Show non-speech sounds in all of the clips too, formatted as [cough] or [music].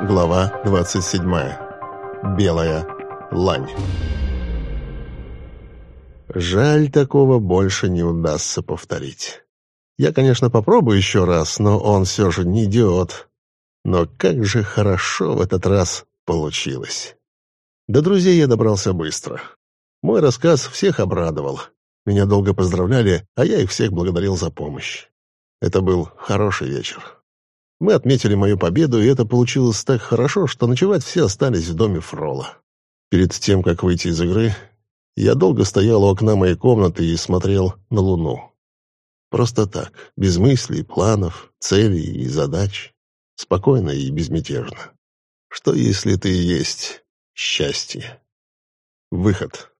Глава 27. Белая лань. Жаль, такого больше не удастся повторить. Я, конечно, попробую еще раз, но он все же не идиот. Но как же хорошо в этот раз получилось. До друзей я добрался быстро. Мой рассказ всех обрадовал. Меня долго поздравляли, а я их всех благодарил за помощь. Это был хороший вечер. Мы отметили мою победу, и это получилось так хорошо, что ночевать все остались в доме Фрола. Перед тем, как выйти из игры, я долго стоял у окна моей комнаты и смотрел на Луну. Просто так, без мыслей, планов, целей и задач. Спокойно и безмятежно. Что, если ты и есть счастье? Выход.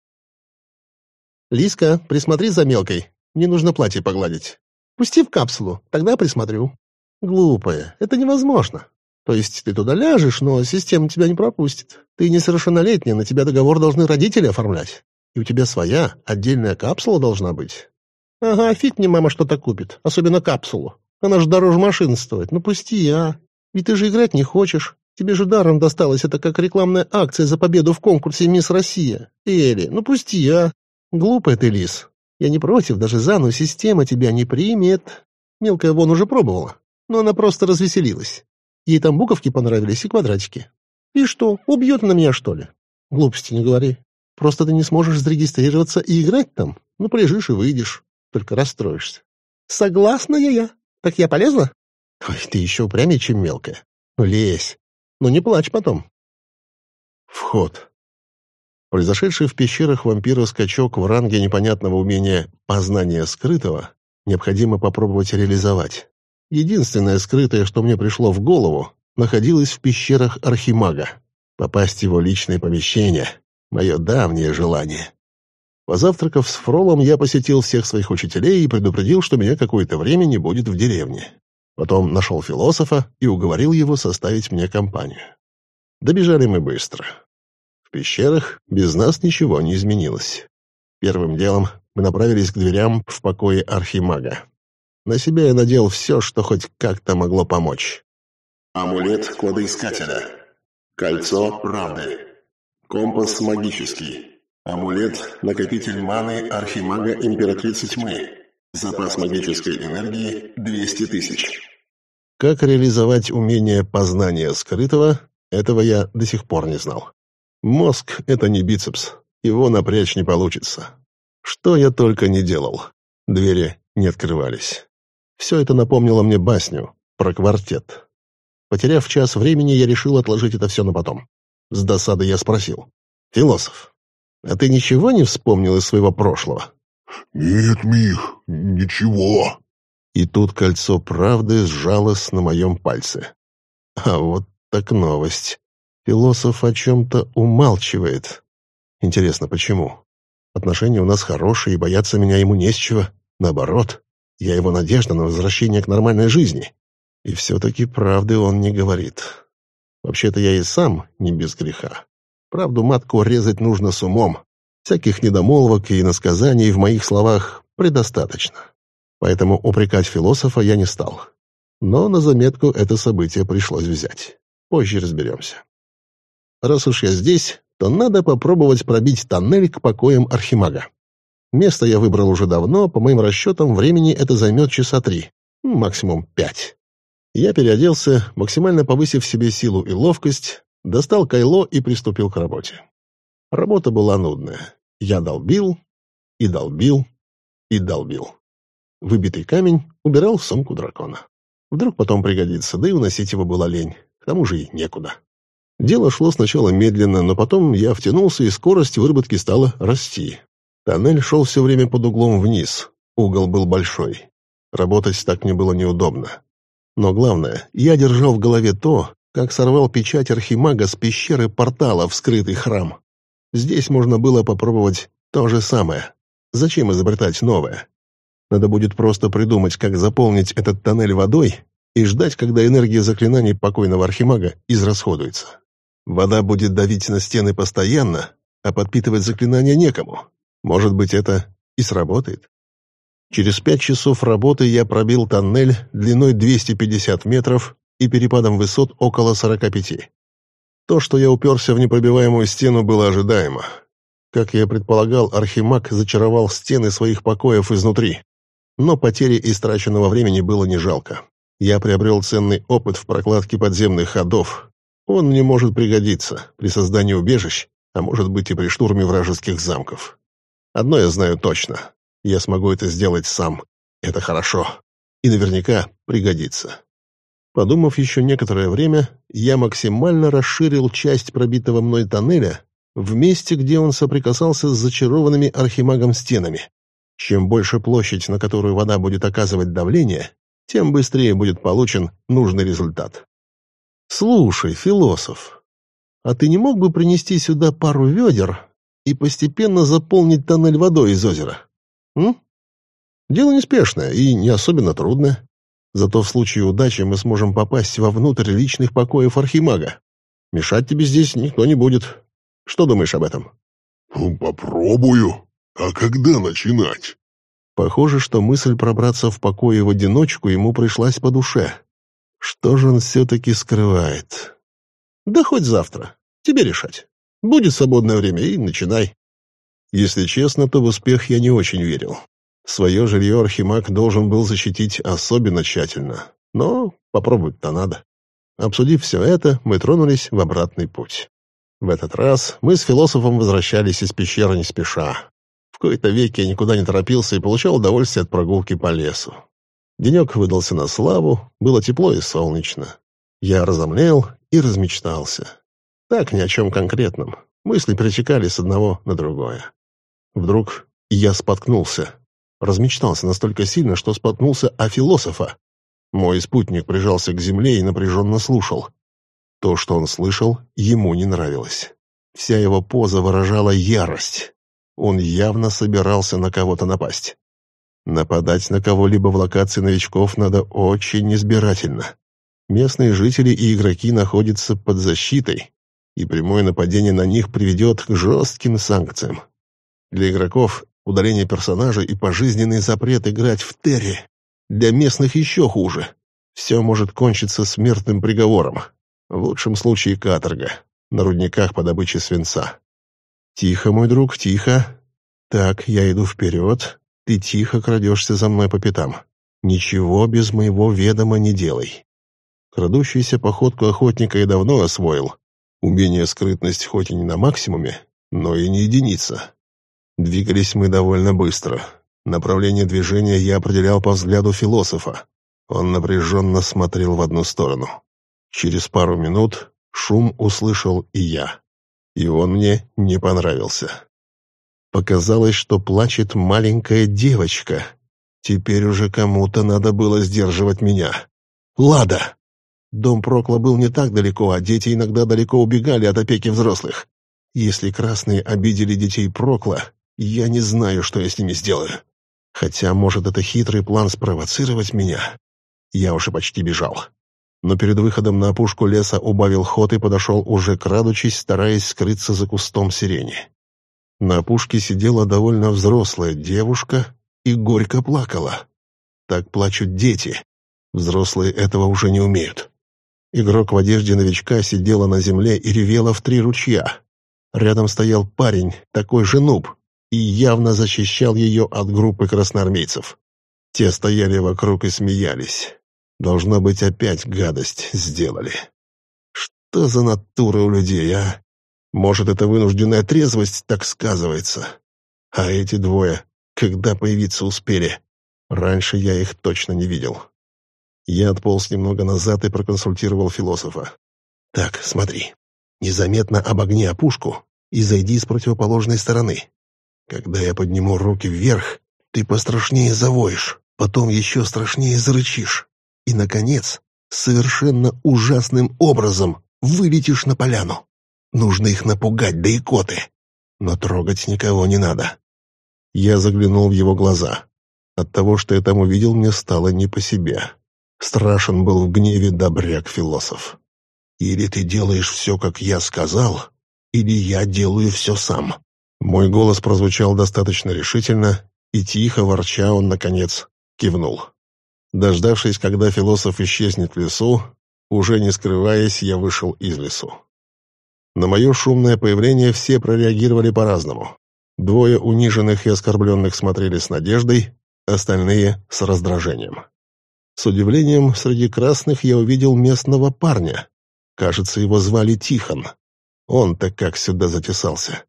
«Лиска, присмотри за мелкой. Мне нужно платье погладить. Пусти в капсулу, тогда присмотрю». Глупая, это невозможно. То есть ты туда ляжешь, но система тебя не пропустит. Ты несовершеннолетняя, на тебя договор должны родители оформлять. И у тебя своя, отдельная капсула должна быть. Ага, фиг мне мама что-то купит, особенно капсулу. Она же дороже машины стоит. Ну пусти, а. Ведь ты же играть не хочешь. Тебе же даром досталось, это как рекламная акция за победу в конкурсе «Мисс Россия». Эли, ну пусти, а. Глупая ты, Лис. Я не против, даже за, но система тебя не примет. Мелкая вон уже пробовала но она просто развеселилась. Ей там буковки понравились и квадратики. И что, убьет на меня, что ли? Глупости не говори. Просто ты не сможешь зарегистрироваться и играть там. Ну, полежишь и выйдешь. Только расстроишься. Согласна я я. Так я полезла? Ой, ты еще упрямее, чем мелкая. Ну, лезь. Ну, не плачь потом. Вход. Произошедший в пещерах вампира скачок в ранге непонятного умения познания скрытого необходимо попробовать реализовать. Единственное скрытое, что мне пришло в голову, находилось в пещерах Архимага. Попасть в его личное помещение — мое давнее желание. Позавтракав с Фролом, я посетил всех своих учителей и предупредил, что меня какое-то время не будет в деревне. Потом нашел философа и уговорил его составить мне компанию. Добежали мы быстро. В пещерах без нас ничего не изменилось. Первым делом мы направились к дверям в покое Архимага. На себя я надел все, что хоть как-то могло помочь. Амулет кладоискателя. Кольцо правды. Компас магический. Амулет накопитель маны Архимага Императрицы Тьмы. Запас магической энергии 200 тысяч. Как реализовать умение познания скрытого, этого я до сих пор не знал. Мозг — это не бицепс, его напрячь не получится. Что я только не делал. Двери не открывались. Все это напомнило мне басню про квартет. Потеряв час времени, я решил отложить это все на потом. С досады я спросил. «Философ, а ты ничего не вспомнил из своего прошлого?» «Нет, Мих, ничего». И тут кольцо правды сжалось на моем пальце. А вот так новость. Философ о чем-то умалчивает. Интересно, почему? Отношения у нас хорошие, и бояться меня ему не с чего. Наоборот, я его надежда на возвращение к нормальной жизни. И все-таки правды он не говорит. Вообще-то я и сам не без греха. Правду матку резать нужно с умом. Всяких недомолвок и насказаний в моих словах предостаточно. Поэтому упрекать философа я не стал. Но на заметку это событие пришлось взять. Позже разберемся. Раз уж я здесь, то надо попробовать пробить тоннель к покоям Архимага. Место я выбрал уже давно, по моим расчетам, времени это займет часа три, максимум пять. Я переоделся, максимально повысив себе силу и ловкость, достал кайло и приступил к работе. Работа была нудная. Я долбил и долбил и долбил. Выбитый камень убирал в сумку дракона. Вдруг потом пригодится, да и уносить его было лень, к тому же и некуда. Дело шло сначала медленно, но потом я втянулся, и скорость выработки стала расти. Тоннель шел все время под углом вниз. Угол был большой. Работать так мне было неудобно. Но главное, я держал в голове то, как сорвал печать архимага с пещеры портала в скрытый храм. Здесь можно было попробовать то же самое. Зачем изобретать новое? Надо будет просто придумать, как заполнить этот тоннель водой и ждать, когда энергия заклинаний покойного архимага израсходуется. Вода будет давить на стены постоянно, а подпитывать заклинания некому. Может быть, это и сработает? Через пять часов работы я пробил тоннель длиной 250 метров и перепадом высот около 45. То, что я уперся в непробиваемую стену, было ожидаемо. Как я предполагал, Архимаг зачаровал стены своих покоев изнутри. Но потери истраченного времени было не жалко. Я приобрел ценный опыт в прокладке подземных ходов. Он мне может пригодиться при создании убежищ, а может быть и при штурме вражеских замков. Одно я знаю точно. Я смогу это сделать сам. Это хорошо. И наверняка пригодится. Подумав еще некоторое время, я максимально расширил часть пробитого мной тоннеля в месте, где он соприкасался с зачарованными архимагом стенами. Чем больше площадь, на которую вода будет оказывать давление, тем быстрее будет получен нужный результат. «Слушай, философ, а ты не мог бы принести сюда пару ведер и постепенно заполнить тоннель водой из озера? М? Дело неспешное и не особенно трудное. Зато в случае удачи мы сможем попасть вовнутрь личных покоев Архимага. Мешать тебе здесь никто не будет. Что думаешь об этом?» «Ну, «Попробую. А когда начинать?» Похоже, что мысль пробраться в покое в одиночку ему пришлась по душе. Что же он все-таки скрывает? Да хоть завтра. Тебе решать. Будет свободное время и начинай. Если честно, то в успех я не очень верил. Свое жилье Архимаг должен был защитить особенно тщательно. Но попробовать-то надо. Обсудив все это, мы тронулись в обратный путь. В этот раз мы с философом возвращались из пещеры не спеша. В кои-то веки я никуда не торопился и получал удовольствие от прогулки по лесу. Денек выдался на славу, было тепло и солнечно. Я разомлел и размечтался. Так, ни о чем конкретном. Мысли перетекали с одного на другое. Вдруг я споткнулся. Размечтался настолько сильно, что споткнулся о философа. Мой спутник прижался к земле и напряженно слушал. То, что он слышал, ему не нравилось. Вся его поза выражала ярость. Он явно собирался на кого-то напасть. Нападать на кого-либо в локации новичков надо очень избирательно. Местные жители и игроки находятся под защитой, и прямое нападение на них приведет к жестким санкциям. Для игроков удаление персонажа и пожизненный запрет играть в Терри. Для местных еще хуже. Все может кончиться смертным приговором. В лучшем случае каторга. На рудниках по добыче свинца. «Тихо, мой друг, тихо. Так, я иду вперед. Ты тихо крадешься за мной по пятам. Ничего без моего ведома не делай». Крадущуюся походку охотника я давно освоил. Умение скрытность хоть и не на максимуме, но и не единица. Двигались мы довольно быстро. Направление движения я определял по взгляду философа. Он напряженно смотрел в одну сторону. Через пару минут шум услышал и я и он мне не понравился. Показалось, что плачет маленькая девочка. Теперь уже кому-то надо было сдерживать меня. Лада! Дом Прокла был не так далеко, а дети иногда далеко убегали от опеки взрослых. Если красные обидели детей Прокла, я не знаю, что я с ними сделаю. Хотя, может, это хитрый план спровоцировать меня. Я уже почти бежал но перед выходом на опушку леса убавил ход и подошел уже крадучись, стараясь скрыться за кустом сирени. На опушке сидела довольно взрослая девушка и горько плакала. Так плачут дети. Взрослые этого уже не умеют. Игрок в одежде новичка сидела на земле и ревела в три ручья. Рядом стоял парень, такой же нуб, и явно защищал ее от группы красноармейцев. Те стояли вокруг и смеялись. Должно быть, опять гадость сделали. Что за натура у людей, а? Может, это вынужденная трезвость так сказывается? А эти двое, когда появиться успели? Раньше я их точно не видел. Я отполз немного назад и проконсультировал философа. «Так, смотри. Незаметно обогни опушку и зайди с противоположной стороны. Когда я подниму руки вверх, ты пострашнее завоешь, потом еще страшнее зарычишь и, наконец, совершенно ужасным образом вылетишь на поляну. Нужно их напугать, да икоты. Но трогать никого не надо. Я заглянул в его глаза. От того, что я там увидел, мне стало не по себе. Страшен был в гневе добряк-философ. Или ты делаешь все, как я сказал, или я делаю все сам. Мой голос прозвучал достаточно решительно, и тихо ворча он, наконец, кивнул. Дождавшись, когда философ исчезнет в лесу, Уже не скрываясь, я вышел из лесу. На мое шумное появление все прореагировали по-разному. Двое униженных и оскорбленных смотрели с надеждой, остальные — с раздражением. С удивлением среди красных я увидел местного парня. Кажется, его звали Тихон. Он-то как сюда затесался.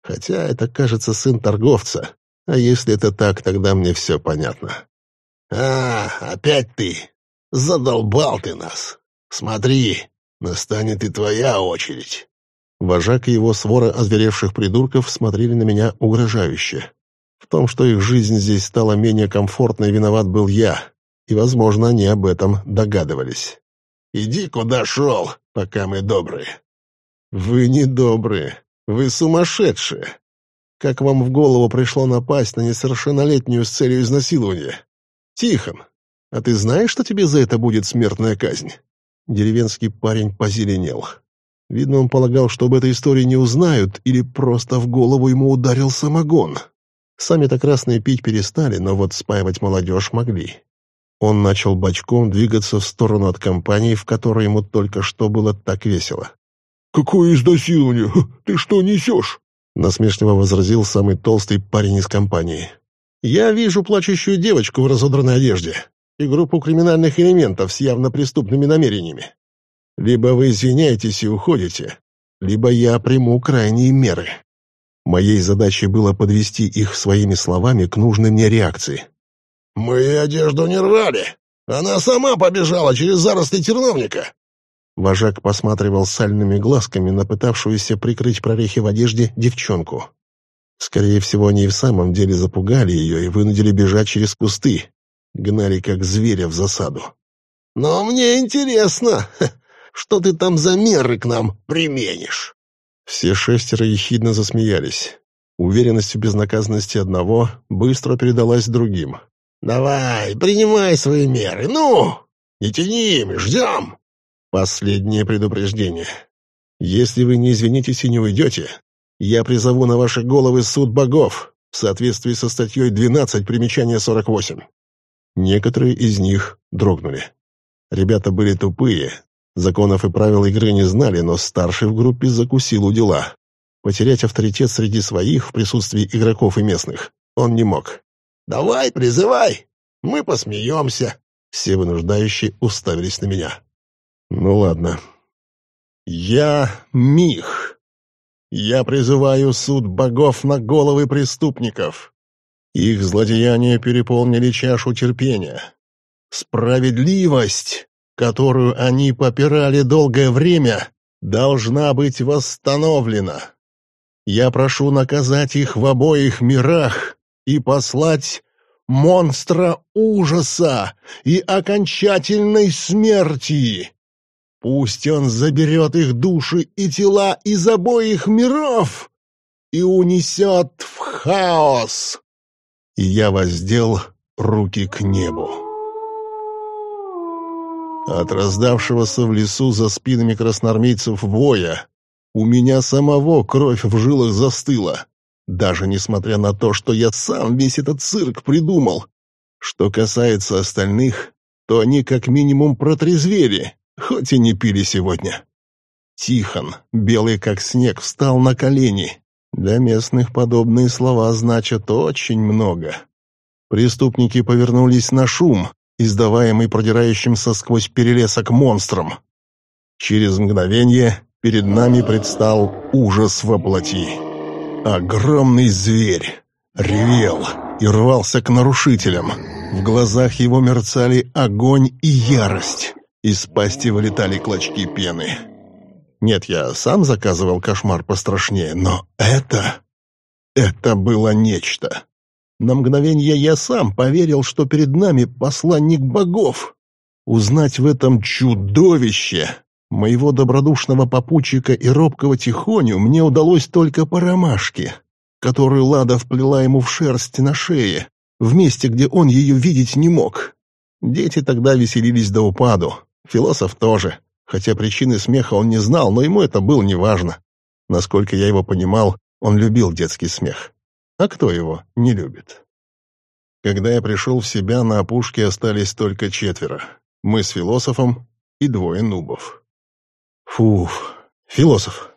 Хотя это, кажется, сын торговца. А если это так, тогда мне все понятно. «А, опять ты! Задолбал ты нас! Смотри, настанет и твоя очередь!» Вожак и его свора озверевших придурков смотрели на меня угрожающе. В том, что их жизнь здесь стала менее комфортной, виноват был я, и, возможно, они об этом догадывались. «Иди, куда шел, пока мы добрые». «Вы не добрые, вы сумасшедшие. Как вам в голову пришло напасть на несовершеннолетнюю с целью изнасилования? Тихон, а ты знаешь, что тебе за это будет смертная казнь?» Деревенский парень позеленел. Видно, он полагал, что об этой истории не узнают, или просто в голову ему ударил самогон. Сами-то красные пить перестали, но вот спаивать молодежь могли. Он начал бочком двигаться в сторону от компании, в которой ему только что было так весело. «Какое изнасилование? Ты что несешь?» Насмешливо возразил самый толстый парень из компании. «Я вижу плачущую девочку в разодранной одежде и группу криминальных элементов с явно преступными намерениями. Либо вы извиняетесь и уходите, либо я приму крайние меры. Моей задачей было подвести их своими словами к нужной мне реакции. «Мы одежду не рвали. Она сама побежала через заросли терновника». Вожак посматривал сальными глазками на пытавшуюся прикрыть прорехи в одежде девчонку. Скорее всего, они и в самом деле запугали ее и вынудили бежать через кусты. Гнали, как зверя, в засаду. «Но мне интересно, [laughs] что ты там за меры к нам применишь?» Все шестеро ехидно засмеялись. Уверенность в безнаказанности одного быстро передалась другим. «Давай, принимай свои меры, ну! Не тяни, ждем!» Последнее предупреждение. Если вы не извинитесь и не уйдете, я призову на ваши головы суд богов в соответствии со статьей 12 примечания 48. Некоторые из них дрогнули. Ребята были тупые, Законов и правил игры не знали, но старший в группе закусил у дела. Потерять авторитет среди своих в присутствии игроков и местных он не мог. «Давай, призывай! Мы посмеемся!» Все вынуждающие уставились на меня. «Ну ладно. Я Мих. Я призываю суд богов на головы преступников. Их злодеяния переполнили чашу терпения. Справедливость которую они попирали долгое время, должна быть восстановлена. Я прошу наказать их в обоих мирах и послать монстра ужаса и окончательной смерти. Пусть он заберет их души и тела из обоих миров и унесет в хаос. И я воздел руки к небу. От раздавшегося в лесу за спинами красноармейцев воя у меня самого кровь в жилах застыла, даже несмотря на то, что я сам весь этот цирк придумал. Что касается остальных, то они как минимум протрезвели, хоть и не пили сегодня. Тихон, белый как снег, встал на колени. Для местных подобные слова значат очень много. Преступники повернулись на шум, издаваемый продирающимся сквозь перелесок монстром. Через мгновение перед нами предстал ужас воплоти. Огромный зверь ревел и рвался к нарушителям. В глазах его мерцали огонь и ярость. Из пасти вылетали клочки пены. Нет, я сам заказывал кошмар пострашнее, но это... Это было нечто. На мгновение я сам поверил, что перед нами посланник богов. Узнать в этом чудовище моего добродушного попутчика и робкого тихоню мне удалось только по ромашке, которую Лада вплела ему в шерсть на шее, в месте, где он ее видеть не мог. Дети тогда веселились до упаду, философ тоже, хотя причины смеха он не знал, но ему это было неважно. Насколько я его понимал, он любил детский смех. А кто его не любит? Когда я пришел в себя, на опушке остались только четверо. Мы с философом и двое нубов. Фуф, философ,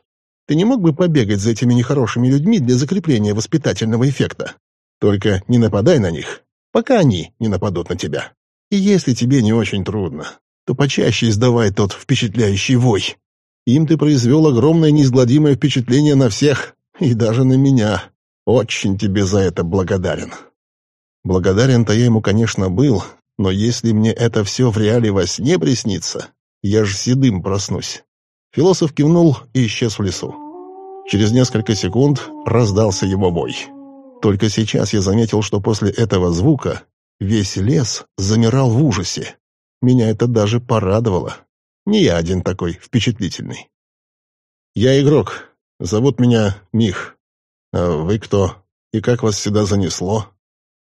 ты не мог бы побегать за этими нехорошими людьми для закрепления воспитательного эффекта? Только не нападай на них, пока они не нападут на тебя. И если тебе не очень трудно, то почаще издавай тот впечатляющий вой. Им ты произвел огромное неизгладимое впечатление на всех, и даже на меня. Очень тебе за это благодарен. Благодарен-то я ему, конечно, был, но если мне это все в реале во сне приснится, я ж седым проснусь. Философ кивнул и исчез в лесу. Через несколько секунд раздался его бой. Только сейчас я заметил, что после этого звука весь лес замирал в ужасе. Меня это даже порадовало. Не я один такой впечатлительный. Я игрок. Зовут меня Мих. А вы кто? И как вас сюда занесло?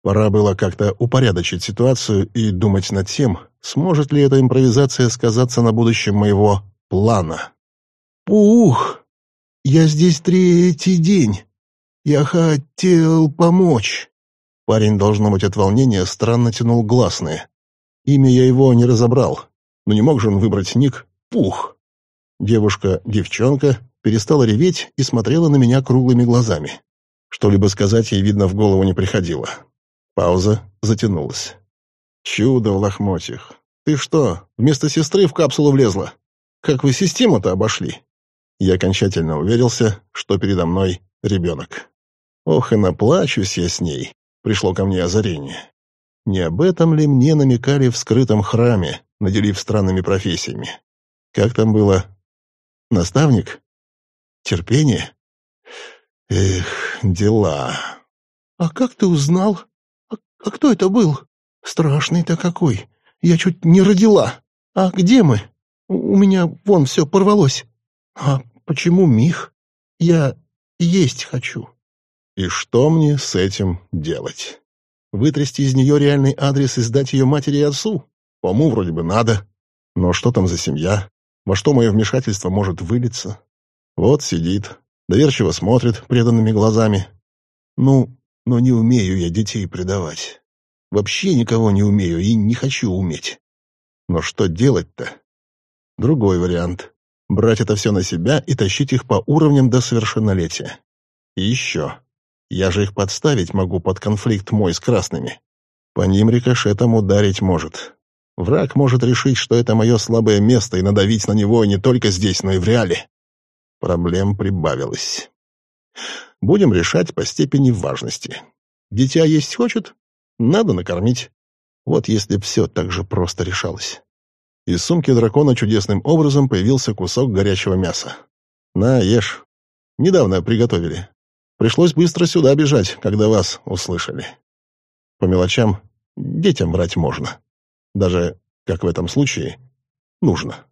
Пора было как-то упорядочить ситуацию и думать над тем, сможет ли эта импровизация сказаться на будущем моего плана. «Пух! Я здесь третий день. Я хотел помочь». Парень, должно быть, от волнения странно тянул гласные. Имя я его не разобрал, но не мог же он выбрать ник «Пух». Девушка-девчонка перестала реветь и смотрела на меня круглыми глазами. Что-либо сказать ей, видно, в голову не приходило. Пауза затянулась. «Чудо в лохмотьях! Ты что, вместо сестры в капсулу влезла? Как вы систему-то обошли?» Я окончательно уверился, что передо мной ребенок. Ох, и наплачусь я с ней. Пришло ко мне озарение. Не об этом ли мне намекали в скрытом храме, наделив странными профессиями? Как там было? Наставник? Терпение? Эх, дела. «А как ты узнал?» «А кто это был? Страшный-то какой! Я чуть не родила! А где мы? У меня вон все порвалось! А почему Мих? Я есть хочу!» «И что мне с этим делать? Вытрясти из нее реальный адрес и сдать ее матери и отцу? По уму вроде бы надо. Но что там за семья? Во что мое вмешательство может вылиться? Вот сидит, доверчиво смотрит преданными глазами. Ну, но не умею я детей предавать. Вообще никого не умею и не хочу уметь. Но что делать-то? Другой вариант. Брать это все на себя и тащить их по уровням до совершеннолетия. И еще. Я же их подставить могу под конфликт мой с красными. По ним рикошетом ударить может. Враг может решить, что это мое слабое место, и надавить на него не только здесь, но и в реале. Проблем прибавилось. Будем решать по степени важности. Дитя есть хочет? Надо накормить. Вот если б все так же просто решалось. Из сумки дракона чудесным образом появился кусок горячего мяса. «На, ешь. Недавно приготовили. Пришлось быстро сюда бежать, когда вас услышали. По мелочам детям брать можно. Даже, как в этом случае, нужно».